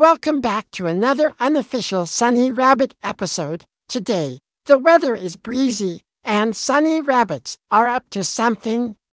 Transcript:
Welcome back to another unofficial Sunny Rabbit episode. Today, the weather is breezy and Sunny Rabbits are up to something